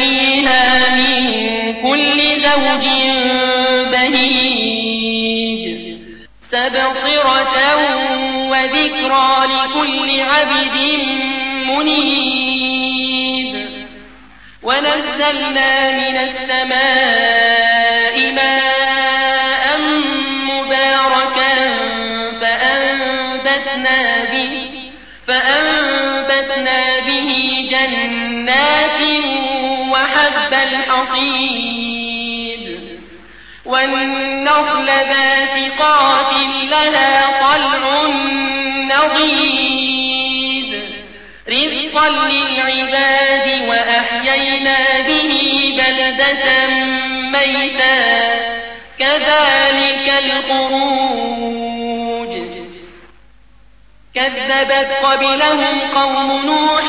فيها من كل زوج بهيج تبصرة وذكرى لكل عبد منيب ونزلنا من السماء ماء الحصيد والنخل باسقات لها طلع نضيد. رزقا للعباد وأحيينا به بلدة ميتا. كذلك الخروج. كذبت قبلهم قوم نوح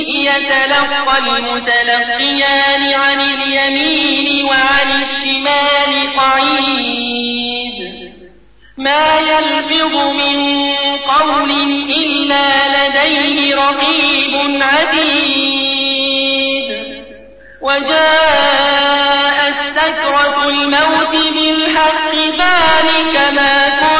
إذ يتلقى المتلقيان عن اليمين وعن الشمال قعيد. ما يلفظ من قول إلا لديه رقيب عتيد. وجاءت سكرة الموت بالحق ذلك ما كنت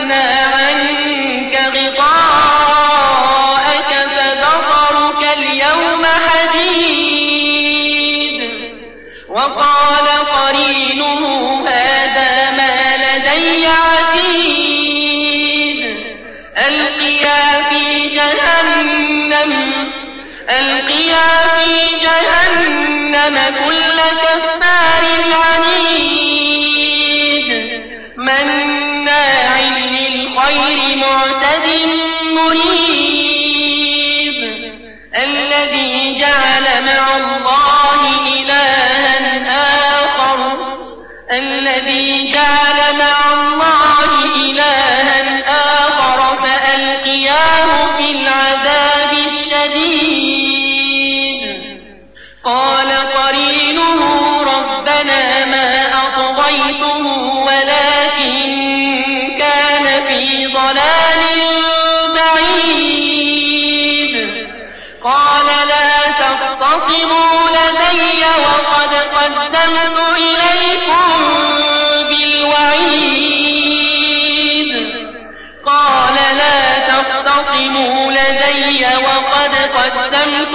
فكشفنا عنك غطاءك فبصرك اليوم حديد. وقال قرينه هذا ما لدي عتيد. ألقيا في جهنم ألقيا في جهنم كل كفار عنيد. مع لدي وقد قدمت إليكم بالوعيد قال لا تختصموا لدي وقد قدمت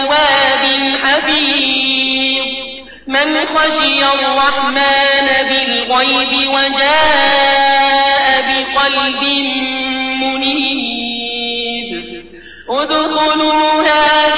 أواب حفيظ. من خشي الرحمن بالغيب وجاء بقلب منيب. ادخلوها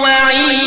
أجمعين